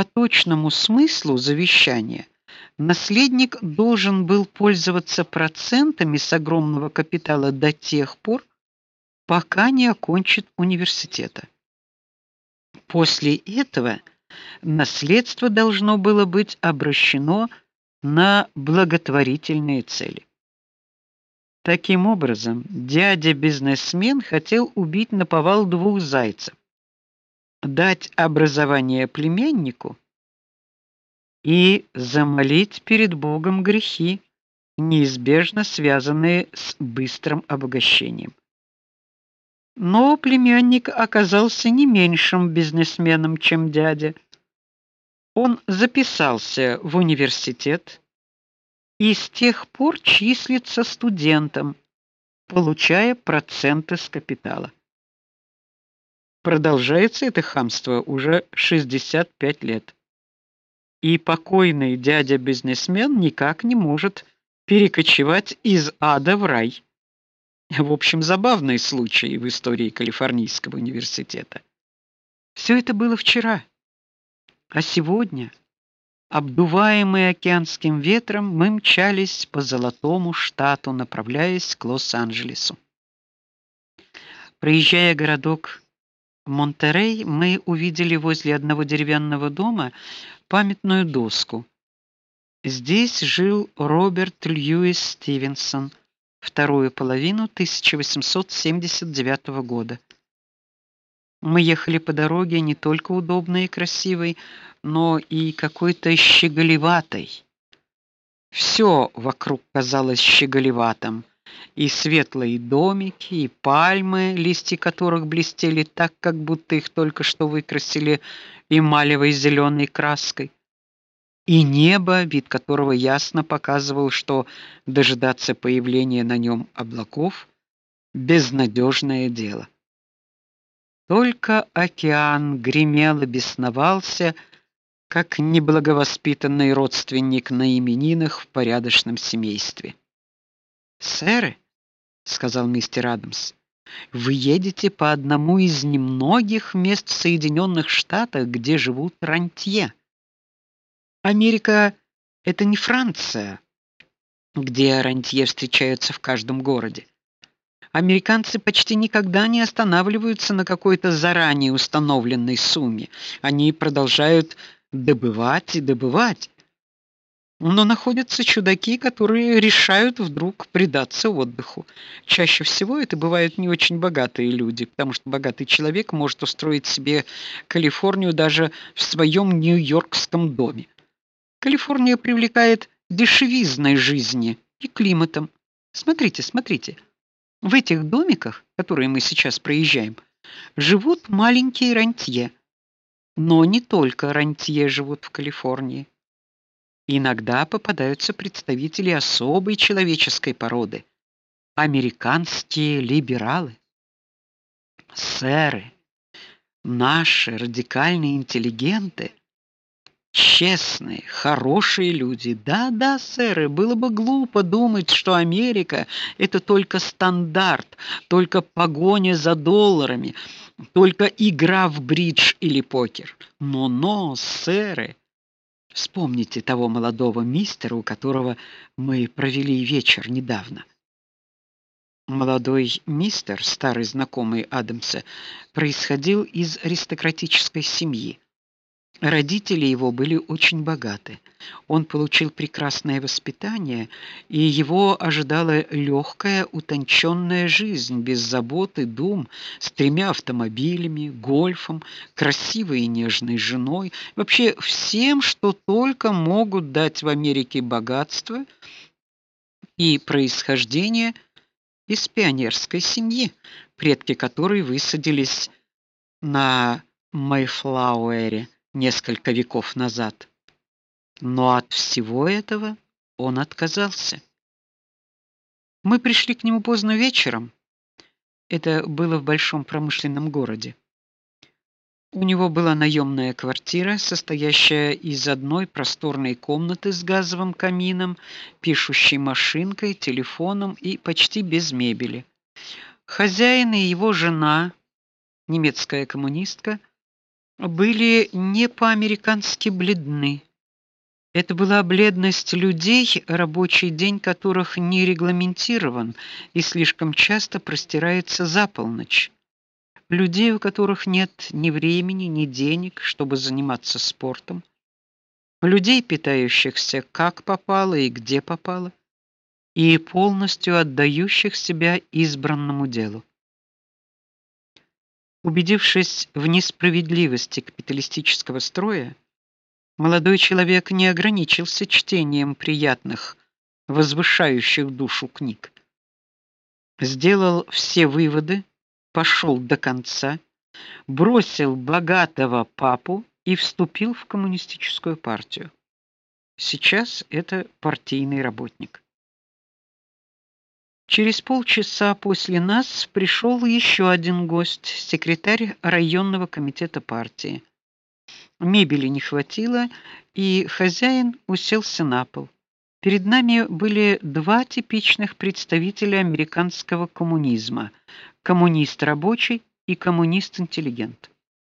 По точному смыслу завещания наследник должен был пользоваться процентами с огромного капитала до тех пор, пока не окончит университета. После этого наследство должно было быть обращено на благотворительные цели. Таким образом, дядя-бизнесмен хотел убить наповал двух зайцев: дать образование племяннику и замолить перед Богом грехи, неизбежно связанные с быстрым обогащением. Но племянник оказался не меньшим бизнесменом, чем дядя. Он записался в университет и с тех пор числится студентом, получая проценты с капитала. Продолжается это хамство уже 65 лет. И покойный дядя-бизнесмен никак не может перекочевать из ада в рай. В общем, забавный случай в истории Калифорнийского университета. Все это было вчера. А сегодня, обдуваемые океанским ветром, мы мчались по золотому штату, направляясь к Лос-Анджелесу. Проезжая городок Монтерей, мы увидели возле одного деревянного дома памятную доску. Здесь жил Роберт Льюис Стивенсон вторую половину 1879 года. Мы ехали по дороге не только удобной и красивой, но и какой-то щеголеватой. Все вокруг казалось щеголеватым: и светлые домики, и пальмы, листья которых блестели так, как будто их только что выкрасили эмалевой зеленой краской и небо, вид которого ясно показывал, что дожидаться появления на нем облаков безнадежное дело. Только океан гремел и бесновался, как неблаговоспитанный родственник на именинах в порядочном семействе. "Сэр", сказал мистер Адамс. "Вы едете по одному из немногих мест в Соединенных Штатах, где живут рантье. Америка это не Франция, где рантье встречаются в каждом городе. Американцы почти никогда не останавливаются на какой-то заранее установленной сумме. Они продолжают добывать и добывать. Но находятся чудаки, которые решают вдруг предаться отдыху. Чаще всего это бывают не очень богатые люди, потому что богатый человек может устроить себе Калифорнию даже в своем нью-йоркском доме. Калифорния привлекает дешевизной жизни и климатом. Смотрите, смотрите. В этих домиках, которые мы сейчас проезжаем, живут маленькие рантье. Но не только рантье живут в Калифорнии. Иногда попадаются представители особой человеческой породы американские либералы. Сэры, наши радикальные интеллигенты честные, хорошие люди. Да-да, сэр, было бы глупо думать, что Америка это только стандарт, только погоня за долларами, только игра в бридж или покер. Но-но, сэры, вспомните того молодого мистера, у которого мы провели вечер недавно. Молодой мистер, старый знакомый Адамса, происходил из аристократической семьи. Родители его были очень богаты. Он получил прекрасное воспитание, и его ожидала легкая, утонченная жизнь без забот и дум, с тремя автомобилями, гольфом, красивой и нежной женой, вообще всем, что только могут дать в Америке богатство и происхождение из пионерской семьи, предки которой высадились на Майфлауэре несколько веков назад. Но от всего этого он отказался. Мы пришли к нему поздно вечером. Это было в большом промышленном городе. У него была наемная квартира, состоящая из одной просторной комнаты с газовым камином, пишущей машинкой, телефоном и почти без мебели. Хозяин и его жена, немецкая коммунистка, были не по-американски бледны. Это была бледность людей, рабочий день которых не регламентирован и слишком часто простирается за полночь. Людей, у которых нет ни времени, ни денег, чтобы заниматься спортом. Людей, питающихся как попало и где попало, и полностью отдающих себя избранному делу. Убедившись в несправедливости капиталистического строя, молодой человек не ограничился чтением приятных, возвышающих душу книг. Сделал все выводы, пошел до конца, бросил богатого папу и вступил в коммунистическую партию. Сейчас это партийный работник. Через полчаса после нас пришел еще один гость, секретарь районного комитета партии. Мебели не хватило, и хозяин уселся на пол. Перед нами были два типичных представителя американского коммунизма: коммунист рабочий и коммунист-интеллигент.